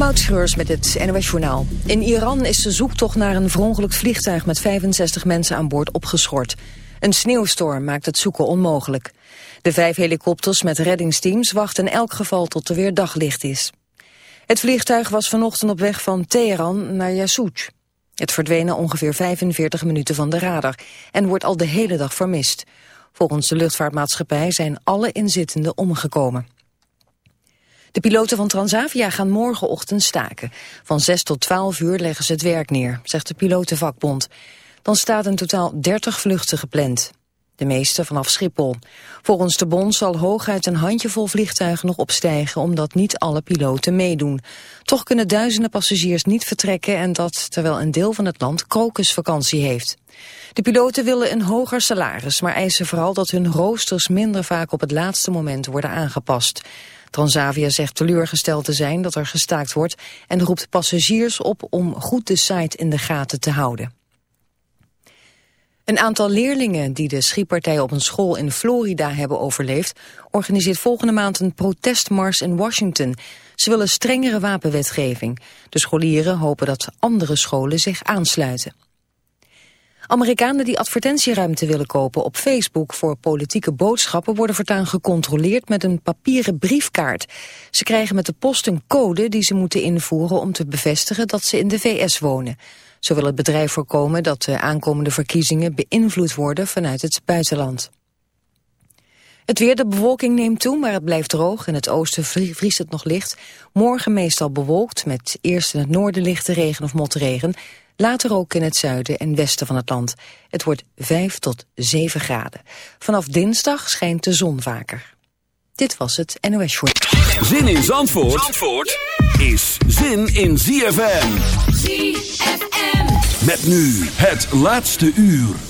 Moutschreurs met het NOS Journaal. In Iran is de zoektocht naar een verongelukt vliegtuig met 65 mensen aan boord opgeschort. Een sneeuwstorm maakt het zoeken onmogelijk. De vijf helikopters met reddingsteams wachten in elk geval tot er weer daglicht is. Het vliegtuig was vanochtend op weg van Teheran naar Yasouj. Het verdween ongeveer 45 minuten van de radar en wordt al de hele dag vermist. Volgens de luchtvaartmaatschappij zijn alle inzittenden omgekomen. De piloten van Transavia gaan morgenochtend staken. Van 6 tot 12 uur leggen ze het werk neer, zegt de pilotenvakbond. Dan staat in totaal 30 vluchten gepland. De meeste vanaf Schiphol. Volgens de bond zal hooguit een handjevol vliegtuigen nog opstijgen... omdat niet alle piloten meedoen. Toch kunnen duizenden passagiers niet vertrekken... en dat terwijl een deel van het land krokusvakantie heeft. De piloten willen een hoger salaris... maar eisen vooral dat hun roosters minder vaak op het laatste moment worden aangepast. Transavia zegt teleurgesteld te zijn dat er gestaakt wordt... en roept passagiers op om goed de site in de gaten te houden. Een aantal leerlingen die de schietpartij op een school in Florida hebben overleefd... organiseert volgende maand een protestmars in Washington. Ze willen strengere wapenwetgeving. De scholieren hopen dat andere scholen zich aansluiten. Amerikanen die advertentieruimte willen kopen op Facebook voor politieke boodschappen worden voortaan gecontroleerd met een papieren briefkaart. Ze krijgen met de post een code die ze moeten invoeren om te bevestigen dat ze in de VS wonen. Zo wil het bedrijf voorkomen dat de aankomende verkiezingen beïnvloed worden vanuit het buitenland. Het weer, de bewolking neemt toe, maar het blijft droog. In het oosten vriest het nog licht. Morgen meestal bewolkt, met eerst in het noorden lichte regen of motregen. Later ook in het zuiden en westen van het land. Het wordt 5 tot 7 graden. Vanaf dinsdag schijnt de zon vaker. Dit was het NOS Short. Zin in Zandvoort, Zandvoort is zin in ZFM. ZFM. Met nu het laatste uur.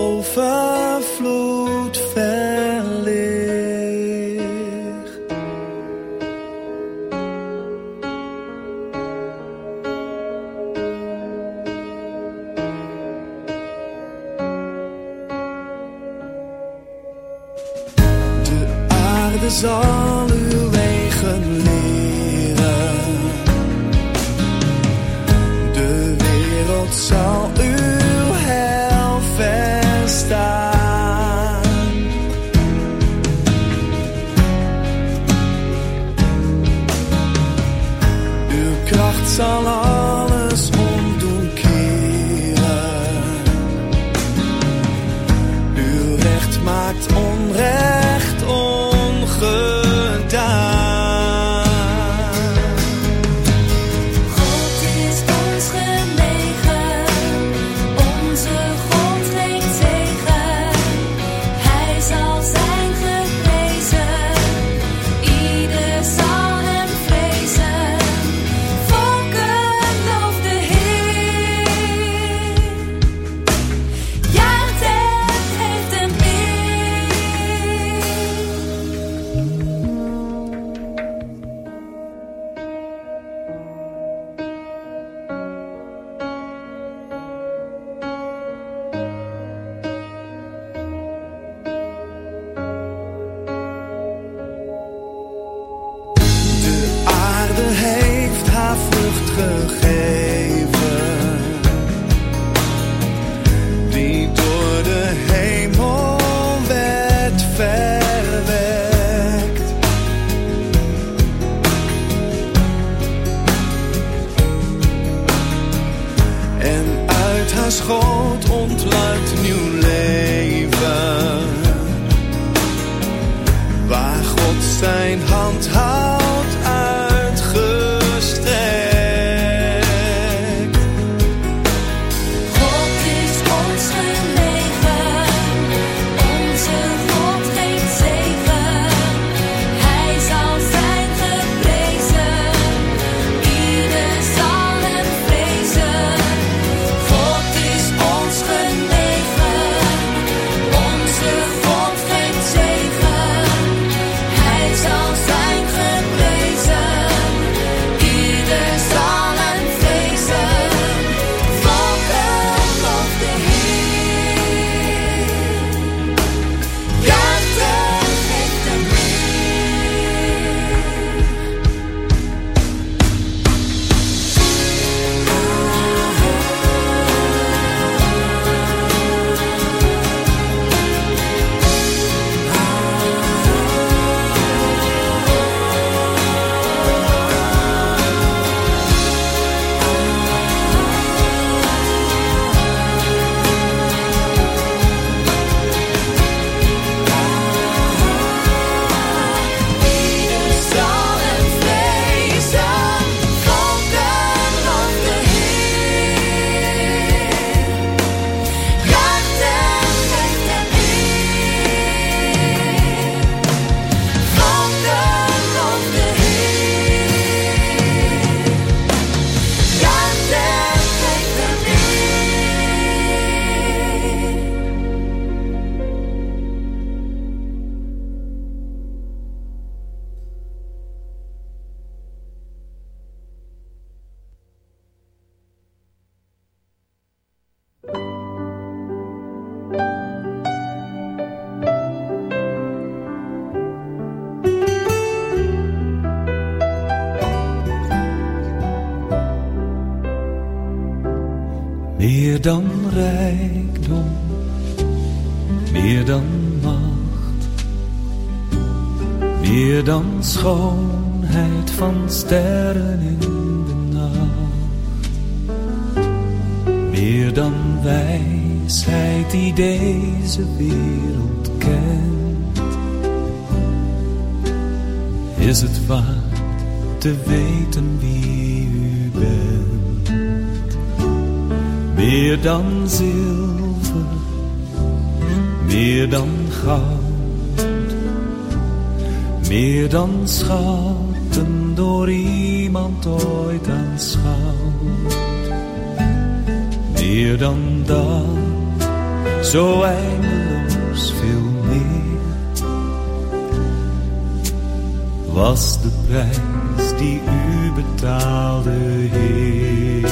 was de prijs die u betaalde, Heer.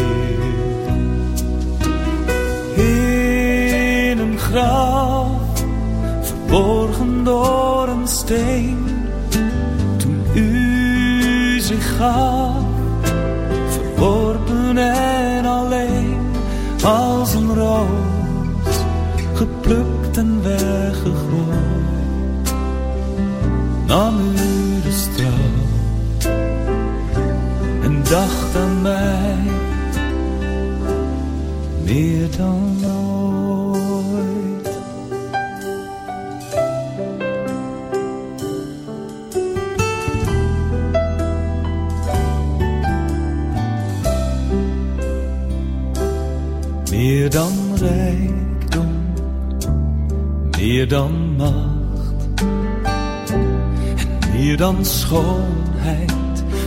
In een graf, verborgen door een steen, toen u zich gaf, verworpen en alleen, als een roos, geplukt en weggegooid, nam dacht aan mij meer dan ooit. Meer dan rijkdom, meer dan macht, en meer dan schoonheid